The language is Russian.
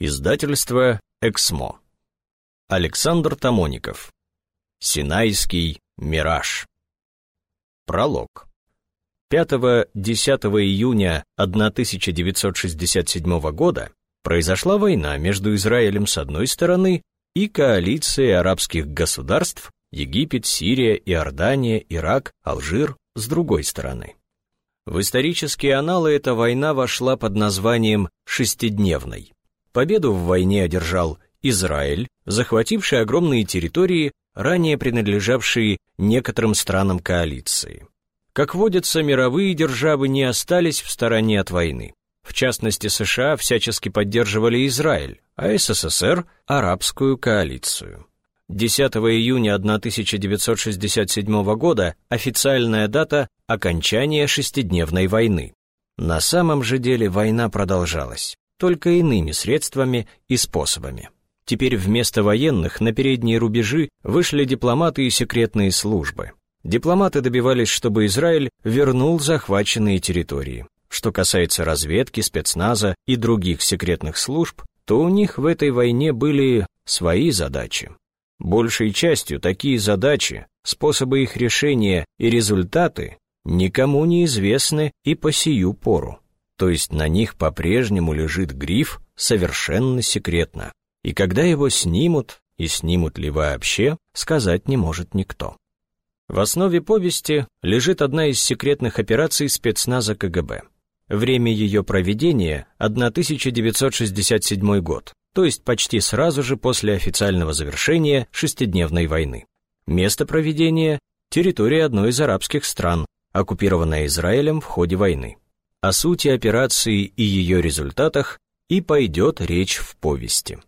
Издательство «Эксмо». Александр Тамоников. Синайский мираж. Пролог. 5-10 июня 1967 года произошла война между Израилем с одной стороны и коалицией арабских государств Египет, Сирия, Иордания, Ирак, Алжир с другой стороны. В исторические аналы эта война вошла под названием «шестидневной». Победу в войне одержал Израиль, захвативший огромные территории, ранее принадлежавшие некоторым странам коалиции. Как водится, мировые державы не остались в стороне от войны. В частности, США всячески поддерживали Израиль, а СССР – арабскую коалицию. 10 июня 1967 года официальная дата окончания шестидневной войны. На самом же деле война продолжалась только иными средствами и способами. Теперь вместо военных на передние рубежи вышли дипломаты и секретные службы. Дипломаты добивались, чтобы Израиль вернул захваченные территории. Что касается разведки, спецназа и других секретных служб, то у них в этой войне были свои задачи. Большей частью такие задачи, способы их решения и результаты никому не известны и по сию пору то есть на них по-прежнему лежит гриф «совершенно секретно». И когда его снимут, и снимут ли вообще, сказать не может никто. В основе повести лежит одна из секретных операций спецназа КГБ. Время ее проведения – 1967 год, то есть почти сразу же после официального завершения шестидневной войны. Место проведения – территория одной из арабских стран, оккупированная Израилем в ходе войны. О сути операции и ее результатах и пойдет речь в повести.